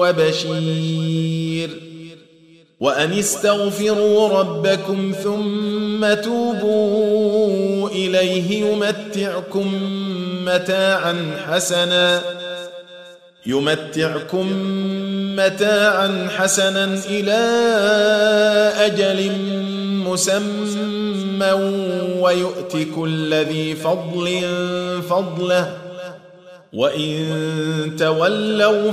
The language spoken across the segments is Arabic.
وبشير. وأن استغفروا ربكم ثم توبوا إليه يمتعكم متاعا حسنا يمتعكم متاعا حسنا إلى أجل مسمى ويؤت كل ذي فضل فضله وإن تولوا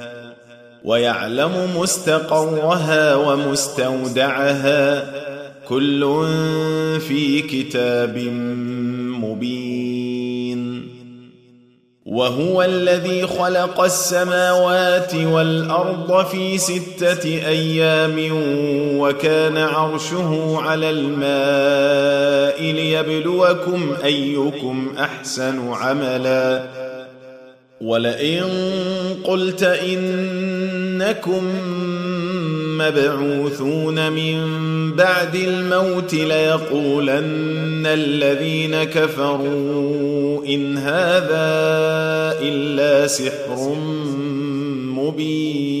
ويعلم مستقرها ومستودعها كل في كتاب مبين. وهو الذي خلق السماوات والأرض في ستة أيام وكان عرشه على الماء ليبلوكم أيكم أحسن عملا. ولئن قلت إنكم مبعوثون من بعد الموت ليقولن الذين كفروا إن هذا إلا سحر مبين.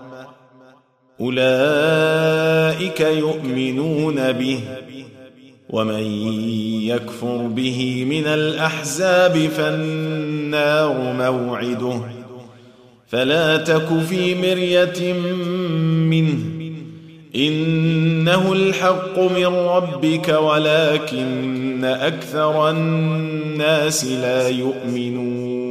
أولئك يؤمنون به ومن يكفر به من الأحزاب فالنار موعده فلا تك في مرية منه إنه الحق من ربك ولكن أكثر الناس لا يؤمنون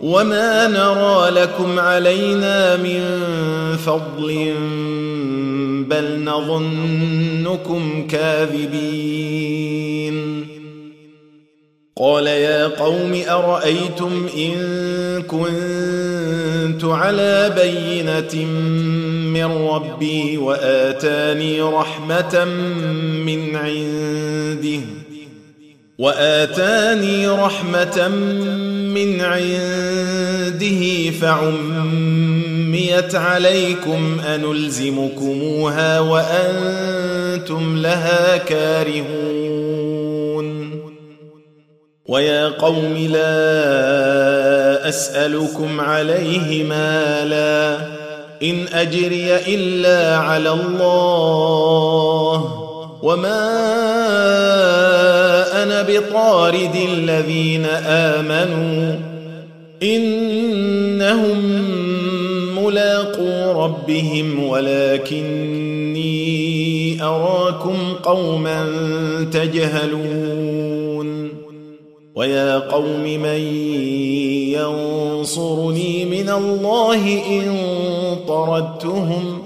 وما نرى لكم علينا من فضل بل نظنكم كاذبين قال يا قوم ارايتم ان كنت على بينه من ربي واتاني رحمه من عنده وآتاني رحمة من عنده فعميت عليكم أنلزمكموها وأنتم لها كارهون. ويا قوم لا أسألكم عليه مالا إن أجري إلا على الله وما أنا بطارد الذين امنوا انهم ملاقو ربهم ولكني اراكم قوما تجهلون ويا قوم من ينصرني من الله ان طردتهم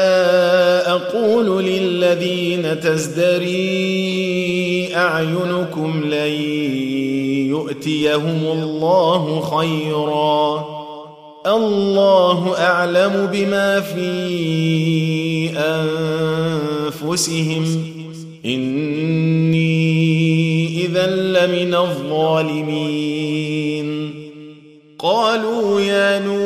أقول للذين تزدري أعينكم لن يؤتيهم الله خيرا. الله أعلم بما في أنفسهم. إني اذا لمن الظالمين. قالوا يا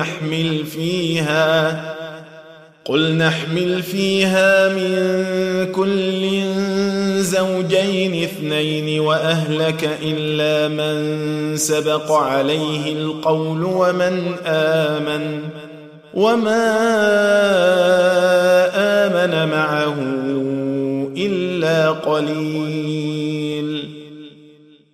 نحمل فيها قل نحمل فيها من كل زوجين اثنين وأهلك إلا من سبق عليه القول ومن آمن وما آمن معه إلا قليل.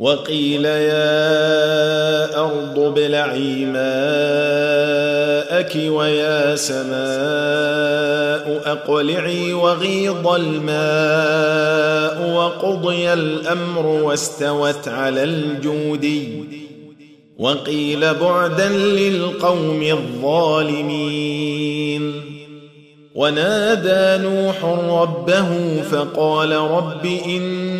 وقيل يا أرض ابلعي ماءك ويا سماء أقلعي وغيض الماء وقضي الأمر واستوت على الجودي وقيل بعدا للقوم الظالمين. ونادى نوح ربه فقال رب إن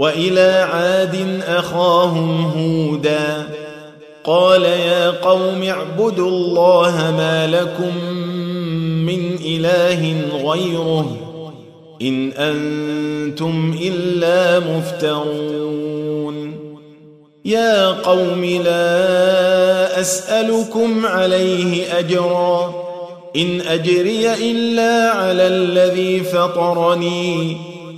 وإلى عاد أخاهم هودا. قال يا قوم اعبدوا الله ما لكم من إله غيره إن أنتم إلا مفترون. يا قوم لا أسألكم عليه أجرا. إن أجري إلا على الذي فطرني.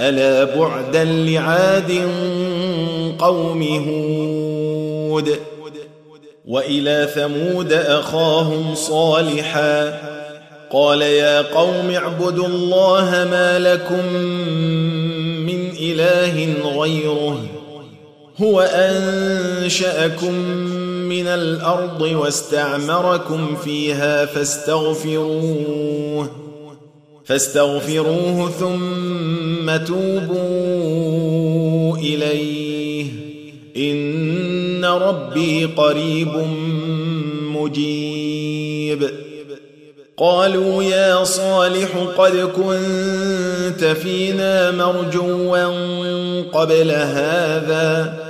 ألا بعدا لعاد قوم هود وإلى ثمود أخاهم صالحا قال يا قوم اعبدوا الله ما لكم من إله غيره هو أنشأكم من الأرض واستعمركم فيها فاستغفروه فاستغفروه ثم توبوا إليه. إن ربي قريب مجيب. قالوا يا صالح قد كنت فينا مرجوا قبل هذا.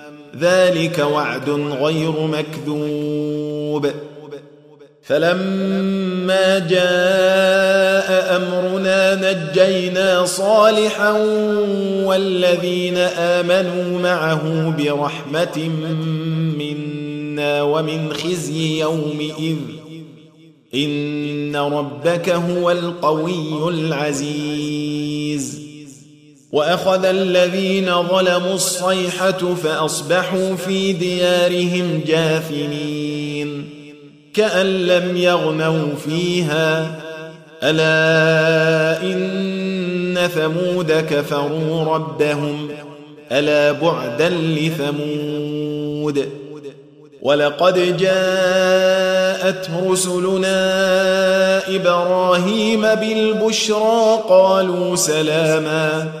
ذلك وعد غير مكذوب. فلما جاء أمرنا نجينا صالحا والذين آمنوا معه برحمة منا ومن خزي يومئذ. إن ربك هو القوي العزيز. وأخذ الذين ظلموا الصيحة فأصبحوا في ديارهم جاثمين كأن لم يغنوا فيها. ألا إن ثمود كفروا ربهم. ألا بعدا لثمود. ولقد جاءت رسلنا إبراهيم بالبشرى. قالوا سلاما.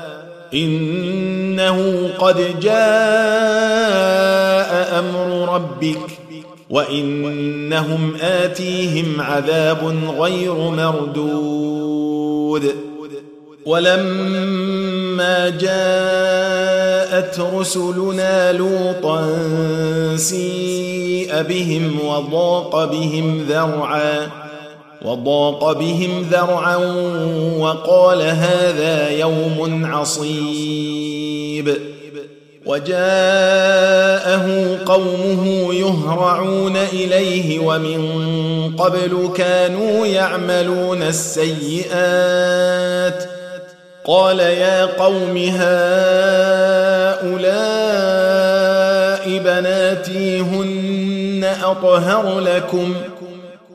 إنه قد جاء أمر ربك وإنهم آتيهم عذاب غير مردود. ولما جاءت رسلنا لوطا سيء بهم وضاق بهم ذرعا وضاق بهم ذرعا وقال هذا يوم عصيب. وجاءه قومه يهرعون إليه ومن قبل كانوا يعملون السيئات. قال يا قوم هؤلاء بناتي هن أطهر لكم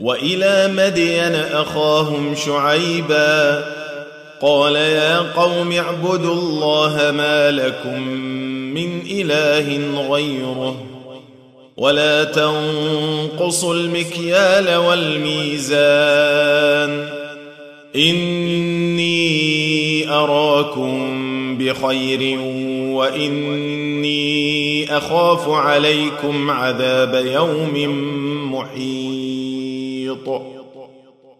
وإلى مدين أخاهم شعيبا قال يا قوم اعبدوا الله ما لكم من إله غيره ولا تنقصوا المكيال والميزان إني أراكم بخير وإني أخاف عليكم عذاب يوم محيط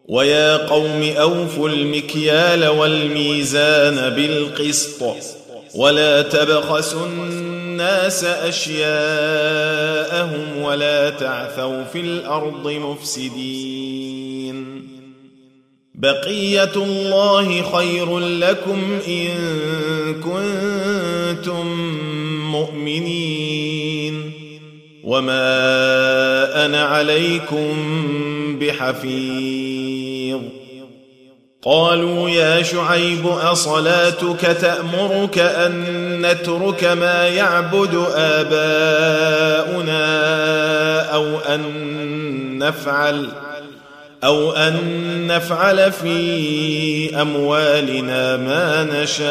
ويا قوم أوفوا المكيال والميزان بالقسط ولا تبخسوا الناس أشياءهم ولا تعثوا في الأرض مفسدين. بقية الله خير لكم إن كنتم مؤمنين. وما أنا عليكم بحفيظ قالوا يا شعيب اصلاتك تامرك ان نترك ما يعبد اباؤنا أو ان نفعل أو ان نفعل في اموالنا ما نشاء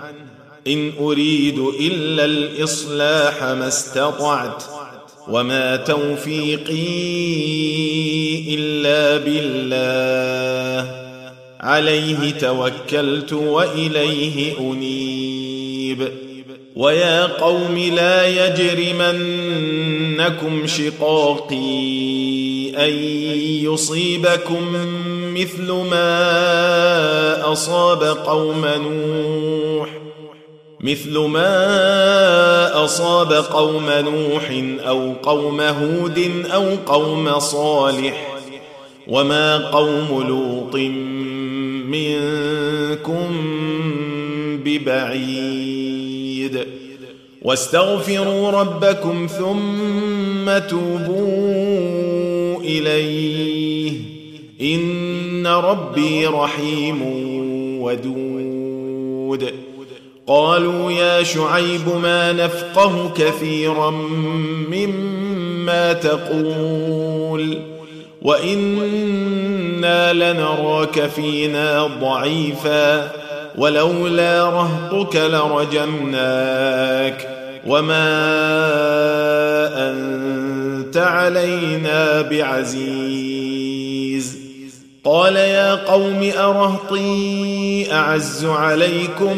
إن أريد إلا الإصلاح ما استطعت وما توفيقي إلا بالله. عليه توكلت وإليه أنيب. ويا قوم لا يجرمنكم شقاقي أن يصيبكم مثل ما أصاب قوم نوح. مثل ما أصاب قوم نوح أو قوم هود أو قوم صالح وما قوم لوط منكم ببعيد واستغفروا ربكم ثم توبوا إليه إن ربي رحيم ودود قالوا يا شعيب ما نفقه كثيرا مما تقول وإنا لنراك فينا ضعيفا ولولا رهطك لرجمناك وما أنت علينا بعزيز قال يا قوم أرهطي أعز عليكم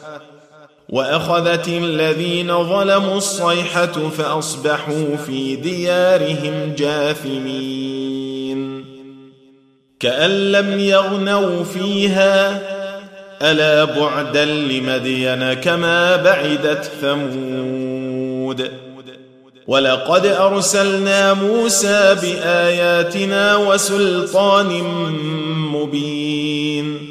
وأخذت الذين ظلموا الصيحة فأصبحوا في ديارهم جاثمين. كأن لم يغنوا فيها ألا بعدا لمدين كما بعدت ثمود. ولقد أرسلنا موسى بآياتنا وسلطان مبين.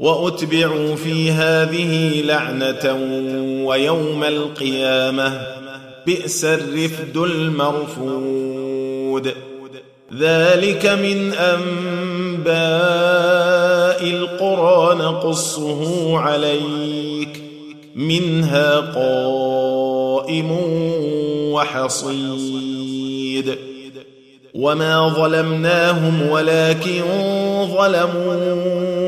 وأتبعوا في هذه لعنة ويوم القيامة بئس الرفد المرفود. ذلك من أنباء القرى نقصه عليك منها قائم وحصيد. وما ظلمناهم ولكن ظلموا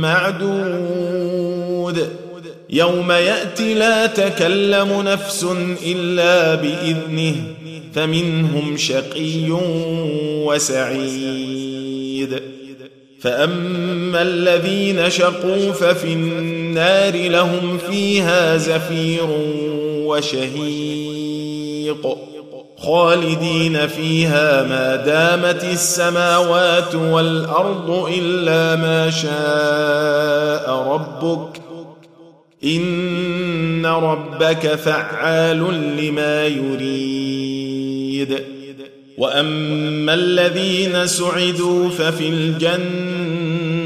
معدود. يوم يأتي لا تكلم نفس إلا بإذنه فمنهم شقي وسعيد. فأما الذين شقوا ففي النار لهم فيها زفير وشهيق. خالدين فيها ما دامت السماوات والأرض إلا ما شاء ربك إن ربك فعال لما يريد. وأما الذين سعدوا ففي الجنة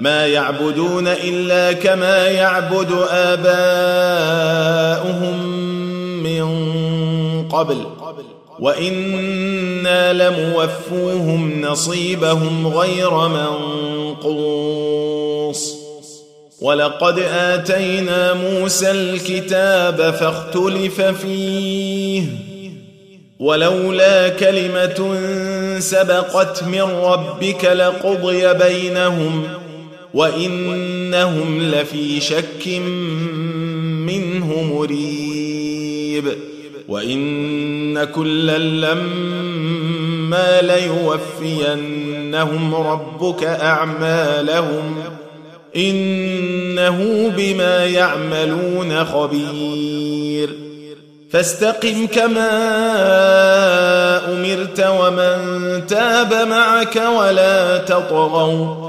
ما يعبدون إلا كما يعبد آباؤهم من قبل. وإنا لموفوهم نصيبهم غير منقوص. ولقد آتينا موسى الكتاب فاختلف فيه. ولولا كلمة سبقت من ربك لقضي بينهم. وإنهم لفي شك منه مريب. وإن كلا لما ليوفينهم ربك أعمالهم إنه بما يعملون خبير. فاستقم كما أمرت ومن تاب معك ولا تطغوا